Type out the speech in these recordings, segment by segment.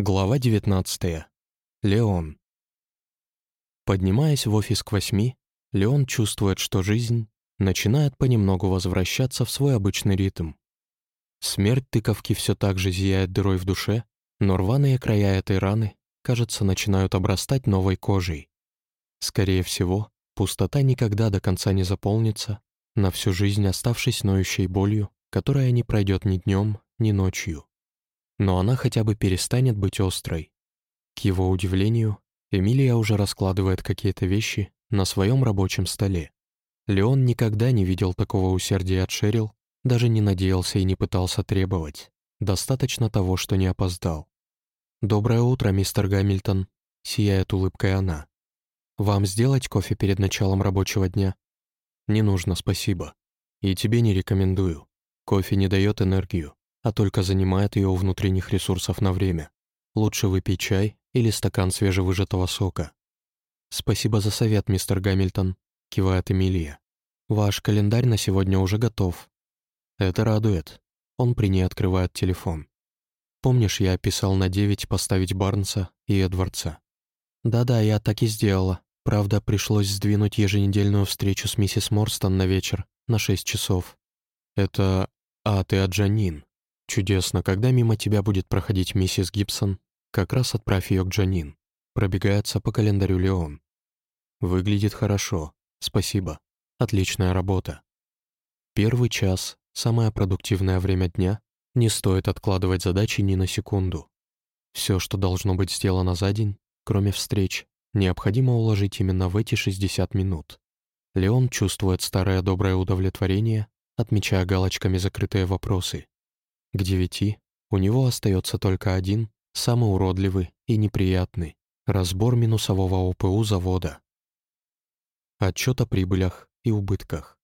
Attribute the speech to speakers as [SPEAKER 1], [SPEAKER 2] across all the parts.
[SPEAKER 1] Глава 19. Леон. Поднимаясь в офис к восьми, Леон чувствует, что жизнь начинает понемногу возвращаться в свой обычный ритм. Смерть тыковки все так же зияет дырой в душе, но рваные края этой раны, кажется, начинают обрастать новой кожей. Скорее всего, пустота никогда до конца не заполнится, на всю жизнь оставшись ноющей болью, которая не пройдет ни днем, ни ночью но она хотя бы перестанет быть острой. К его удивлению, Эмилия уже раскладывает какие-то вещи на своем рабочем столе. Леон никогда не видел такого усердия от Шерил, даже не надеялся и не пытался требовать. Достаточно того, что не опоздал. «Доброе утро, мистер Гамильтон», — сияет улыбкой она. «Вам сделать кофе перед началом рабочего дня?» «Не нужно, спасибо. И тебе не рекомендую. Кофе не дает энергию а только занимает ее у внутренних ресурсов на время. Лучше выпей чай или стакан свежевыжатого сока. «Спасибо за совет, мистер Гамильтон», — кивает Эмилия. «Ваш календарь на сегодня уже готов». Это радует. Он при ней открывает телефон. «Помнишь, я описал на девять поставить Барнса и Эдвардса?» «Да-да, я так и сделала. Правда, пришлось сдвинуть еженедельную встречу с миссис Морстон на вечер, на шесть часов. Это... А, ты от Джанин. «Чудесно, когда мимо тебя будет проходить миссис Гибсон, как раз отправь ее к Джанин». Пробегается по календарю Леон. «Выглядит хорошо. Спасибо. Отличная работа». Первый час, самое продуктивное время дня, не стоит откладывать задачи ни на секунду. Все, что должно быть сделано за день, кроме встреч, необходимо уложить именно в эти 60 минут. Леон чувствует старое доброе удовлетворение, отмечая галочками закрытые вопросы. К девяти у него остается только один, самый уродливый и неприятный — разбор минусового ОПУ завода. Отчет о прибылях и убытках.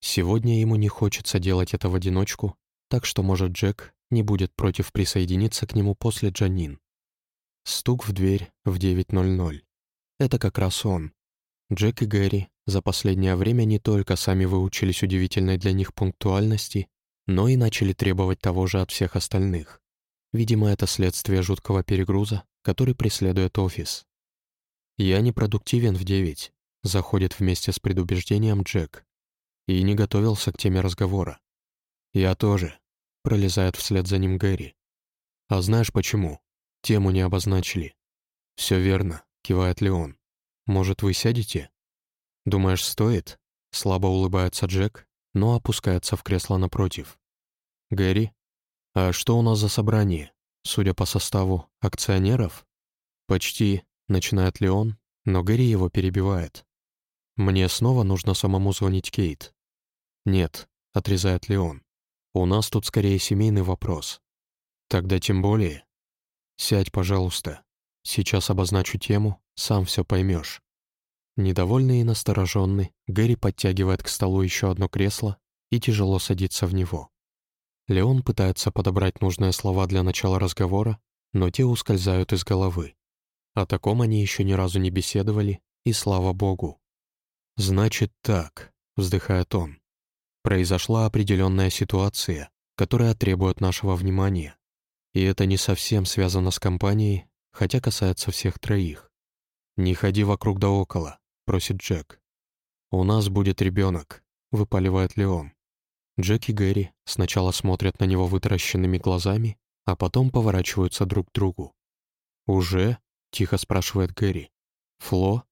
[SPEAKER 1] Сегодня ему не хочется делать это в одиночку, так что, может, Джек не будет против присоединиться к нему после Джанин. Стук в дверь в 9.00. Это как раз он. Джек и Гэри за последнее время не только сами выучились удивительной для них пунктуальности, но и начали требовать того же от всех остальных. Видимо, это следствие жуткого перегруза, который преследует офис. «Я непродуктивен в девять», — заходит вместе с предубеждением Джек. И не готовился к теме разговора. «Я тоже», — пролезает вслед за ним Гэри. «А знаешь почему? Тему не обозначили». «Все верно», — кивает Леон. «Может, вы сядете?» «Думаешь, стоит?» — слабо улыбается Джек, но опускается в кресло напротив. «Гэри, а что у нас за собрание? Судя по составу, акционеров?» «Почти», — начинает Леон, но Гэри его перебивает. «Мне снова нужно самому звонить Кейт». «Нет», — отрезает Леон. «У нас тут скорее семейный вопрос». «Тогда тем более». «Сядь, пожалуйста. Сейчас обозначу тему, сам все поймешь». Недовольный и настороженный, Гэри подтягивает к столу еще одно кресло и тяжело садится в него. Леон пытается подобрать нужные слова для начала разговора, но те ускользают из головы. О таком они еще ни разу не беседовали, и слава богу. «Значит так», — вздыхает он. «Произошла определенная ситуация, которая требует нашего внимания. И это не совсем связано с компанией, хотя касается всех троих. «Не ходи вокруг да около», — просит Джек. «У нас будет ребенок», — выпаливает Леон. Джек и Гэри сначала смотрят на него вытаращенными глазами, а потом поворачиваются друг к другу. «Уже?» — тихо спрашивает Гэри. «Фло?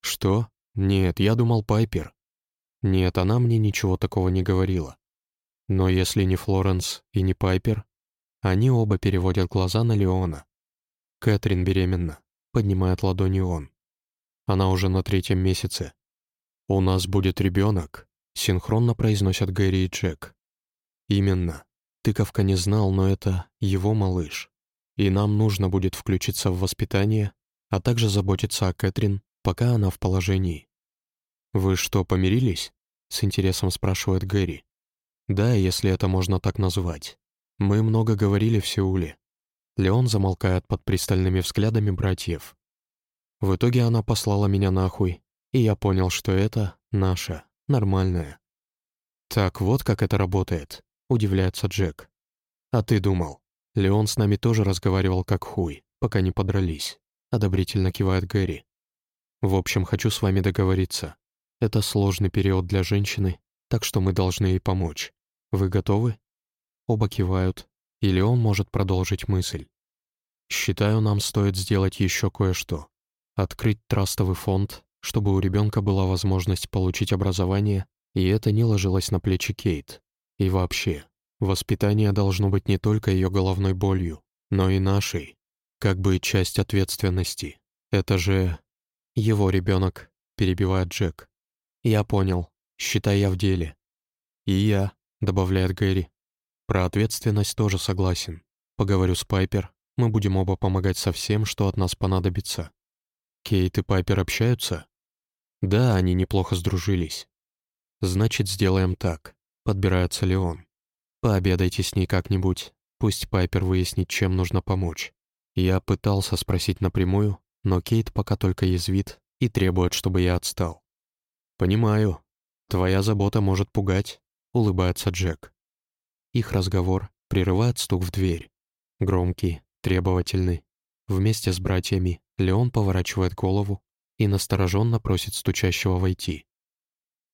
[SPEAKER 1] Что? Нет, я думал Пайпер». «Нет, она мне ничего такого не говорила». Но если не Флоренс и не Пайпер, они оба переводят глаза на Леона. «Кэтрин беременна», — поднимает ладони он. Она уже на третьем месяце. «У нас будет ребенок», Синхронно произносят Гэри и Джек. Именно. Тыковка не знал, но это его малыш. И нам нужно будет включиться в воспитание, а также заботиться о Кэтрин, пока она в положении. «Вы что, помирились?» — с интересом спрашивает Гэри. «Да, если это можно так назвать. Мы много говорили в Сеуле». Леон замолкает под пристальными взглядами братьев. В итоге она послала меня нахуй, и я понял, что это наша нормальная. «Так вот как это работает», — удивляется Джек. «А ты думал?» Леон с нами тоже разговаривал как хуй, пока не подрались. Одобрительно кивает Гэри. В общем, хочу с вами договориться. Это сложный период для женщины, так что мы должны ей помочь. Вы готовы? Оба кивают, и Леон может продолжить мысль. Считаю, нам стоит сделать еще кое-что. Открыть трастовый фонд, чтобы у ребенка была возможность получить образование, и это не ложилось на плечи Кейт. И вообще, воспитание должно быть не только ее головной болью, но и нашей, как бы часть ответственности. Это же его ребенок, перебивает Джек. Я понял. Считай я в деле. И я, добавляет Гэри. Про ответственность тоже согласен. Поговорю с Пайпер. Мы будем оба помогать со всем, что от нас понадобится. Кейт и Пайпер общаются? Да, они неплохо сдружились. Значит, сделаем так. Подбирается Леон. Пообедайте с ней как-нибудь. Пусть Пайпер выяснит, чем нужно помочь. Я пытался спросить напрямую, но Кейт пока только язвит и требует, чтобы я отстал. «Понимаю. Твоя забота может пугать», — улыбается Джек. Их разговор прерывает стук в дверь. Громкий, требовательный. Вместе с братьями Леон поворачивает голову и настороженно просит стучащего войти.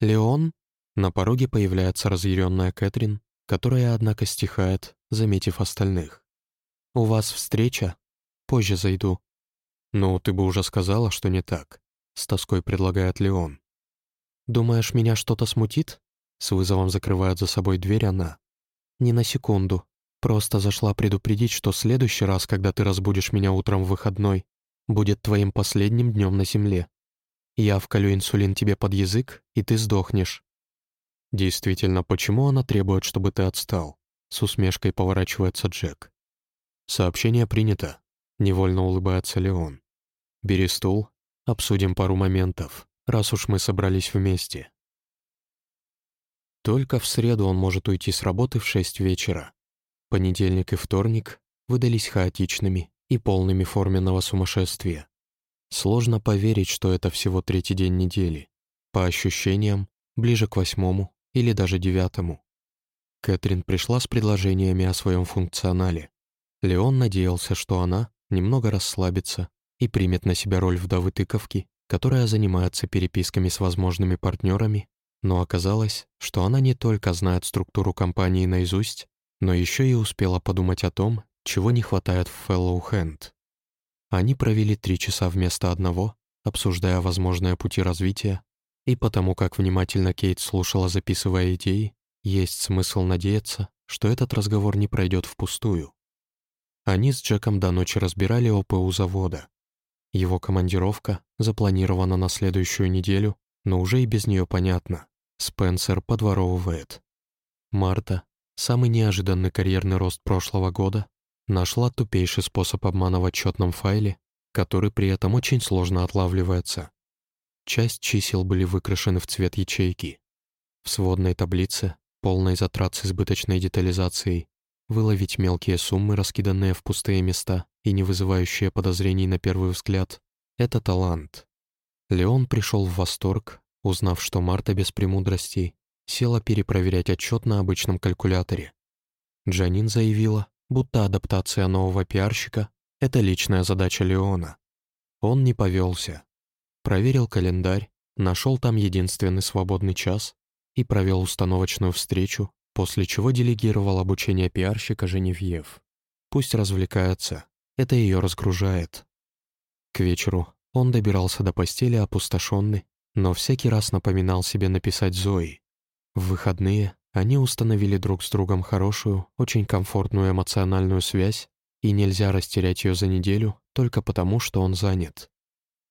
[SPEAKER 1] «Леон?» На пороге появляется разъяренная Кэтрин, которая, однако, стихает, заметив остальных. «У вас встреча? Позже зайду». «Ну, ты бы уже сказала, что не так», — с тоской предлагает Леон. «Думаешь, меня что-то смутит?» С вызовом закрывает за собой дверь она. «Не на секунду. Просто зашла предупредить, что следующий раз, когда ты разбудишь меня утром в выходной, будет твоим последним днем на земле. Я вколю инсулин тебе под язык, и ты сдохнешь». «Действительно, почему она требует, чтобы ты отстал?» С усмешкой поворачивается Джек. «Сообщение принято», — невольно улыбается Леон. «Бери стул, обсудим пару моментов, раз уж мы собрались вместе». Только в среду он может уйти с работы в шесть вечера. Понедельник и вторник выдались хаотичными и полными форменного сумасшествия. Сложно поверить, что это всего третий день недели. По ощущениям, ближе к восьмому или даже девятому. Кэтрин пришла с предложениями о своем функционале. Леон надеялся, что она немного расслабится и примет на себя роль вдовы тыковки, которая занимается переписками с возможными партнерами, но оказалось, что она не только знает структуру компании наизусть, но еще и успела подумать о том, чего не хватает в Fellow Hand. Они провели три часа вместо одного, обсуждая возможные пути развития, и потому как внимательно Кейт слушала, записывая идеи, есть смысл надеяться, что этот разговор не пройдет впустую. Они с Джеком до ночи разбирали ОПУ завода. Его командировка запланирована на следующую неделю, но уже и без нее понятно. Спенсер подворовывает. Марта самый неожиданный карьерный рост прошлого года, нашла тупейший способ обмана в отчетном файле, который при этом очень сложно отлавливается. Часть чисел были выкрашены в цвет ячейки. В сводной таблице, полной затрат с избыточной детализацией, выловить мелкие суммы, раскиданные в пустые места и не вызывающие подозрений на первый взгляд, это талант. Леон пришел в восторг, узнав, что Марта без премудростей села перепроверять отчет на обычном калькуляторе. Джанин заявила, будто адаптация нового пиарщика — это личная задача Леона. Он не повелся. Проверил календарь, нашел там единственный свободный час и провел установочную встречу, после чего делегировал обучение пиарщика Женевьев. Пусть развлекается, это ее разгружает. К вечеру он добирался до постели опустошенный, но всякий раз напоминал себе написать Зои, в выходные они установили друг с другом хорошую, очень комфортную эмоциональную связь, и нельзя растерять ее за неделю только потому, что он занят.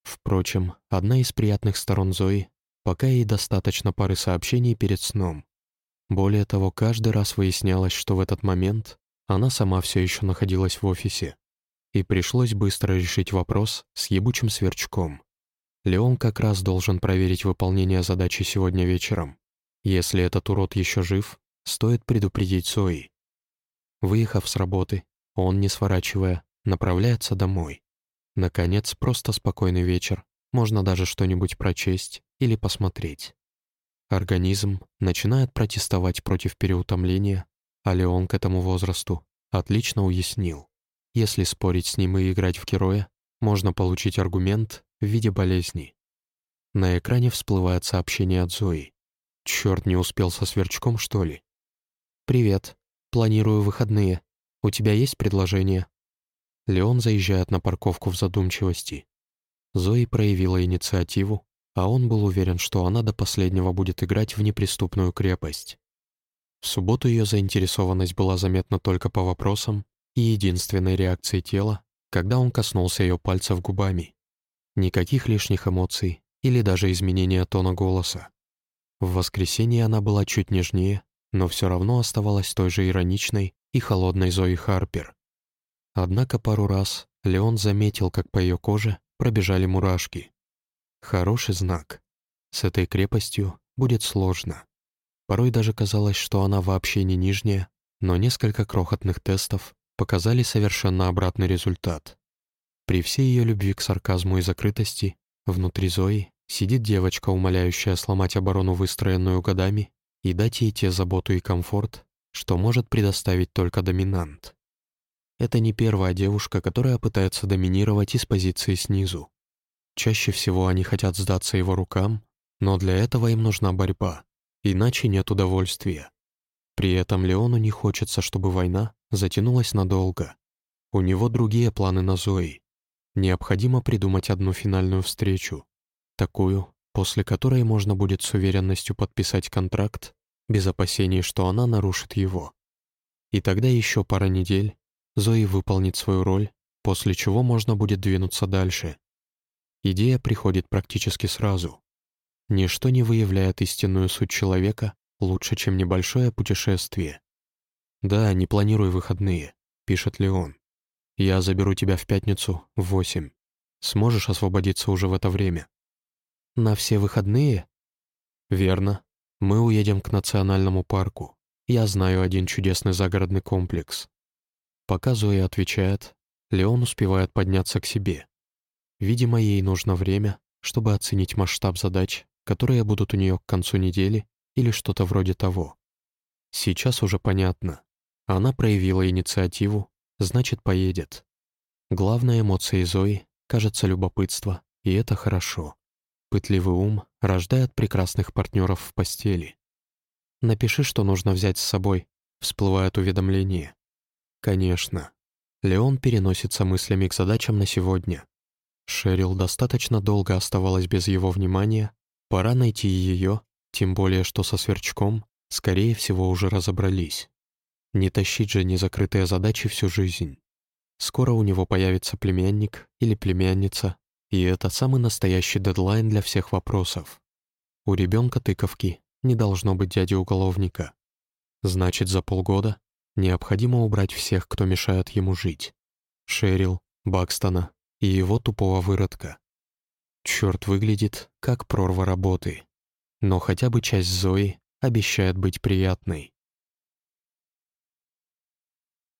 [SPEAKER 1] Впрочем, одна из приятных сторон Зои — пока ей достаточно пары сообщений перед сном. Более того, каждый раз выяснялось, что в этот момент она сама все еще находилась в офисе, и пришлось быстро решить вопрос с ебучим сверчком. Леон как раз должен проверить выполнение задачи сегодня вечером. Если этот урод еще жив, стоит предупредить Зои. Выехав с работы, он, не сворачивая, направляется домой. Наконец, просто спокойный вечер, можно даже что-нибудь прочесть или посмотреть. Организм начинает протестовать против переутомления, а Леон к этому возрасту отлично уяснил. Если спорить с ним и играть в героя, можно получить аргумент в виде болезни. На экране всплывает сообщение от Зои. Черт, не успел со сверчком, что ли? «Привет. Планирую выходные. У тебя есть предложение?» Леон заезжает на парковку в задумчивости. Зои проявила инициативу, а он был уверен, что она до последнего будет играть в неприступную крепость. В субботу ее заинтересованность была заметна только по вопросам и единственной реакцией тела, когда он коснулся ее пальцев губами. Никаких лишних эмоций или даже изменения тона голоса. В воскресенье она была чуть нежнее, но все равно оставалась той же ироничной и холодной Зои Харпер. Однако пару раз Леон заметил, как по ее коже пробежали мурашки. Хороший знак. С этой крепостью будет сложно. Порой даже казалось, что она вообще не нижняя, но несколько крохотных тестов показали совершенно обратный результат. При всей ее любви к сарказму и закрытости, внутри Зои сидит девочка, умоляющая сломать оборону, выстроенную годами, и дать ей те заботу и комфорт, что может предоставить только доминант. Это не первая девушка, которая пытается доминировать из позиции снизу. Чаще всего они хотят сдаться его рукам, но для этого им нужна борьба, иначе нет удовольствия. При этом Леону не хочется, чтобы война затянулась надолго. У него другие планы на Зои. Необходимо придумать одну финальную встречу, такую, после которой можно будет с уверенностью подписать контракт, без опасений, что она нарушит его. И тогда еще пара недель, Зои выполнит свою роль, после чего можно будет двинуться дальше. Идея приходит практически сразу. Ничто не выявляет истинную суть человека лучше, чем небольшое путешествие. «Да, не планируй выходные», — пишет Леон. «Я заберу тебя в пятницу в восемь. Сможешь освободиться уже в это время?» «На все выходные?» «Верно. Мы уедем к национальному парку. Я знаю один чудесный загородный комплекс». Пока Зоя отвечает, Леон успевает подняться к себе. Видимо, ей нужно время, чтобы оценить масштаб задач, которые будут у нее к концу недели или что-то вроде того. Сейчас уже понятно. Она проявила инициативу, значит, поедет. Главная эмоция Зои, кажется, любопытство, и это хорошо. Пытливый ум рождает прекрасных партнеров в постели. «Напиши, что нужно взять с собой», — всплывает уведомление. Конечно. Леон переносится мыслями к задачам на сегодня. Шерил достаточно долго оставалась без его внимания, пора найти ее, тем более что со сверчком, скорее всего, уже разобрались. Не тащить же незакрытые задачи всю жизнь. Скоро у него появится племянник или племянница, и это самый настоящий дедлайн для всех вопросов. У ребенка тыковки не должно быть дяди-уголовника. Значит, за полгода необходимо убрать всех, кто мешает ему жить. Шерил, Бакстона, и его тупого выродка. Черт выглядит, как прорва работы. Но хотя бы часть Зои обещает быть приятной.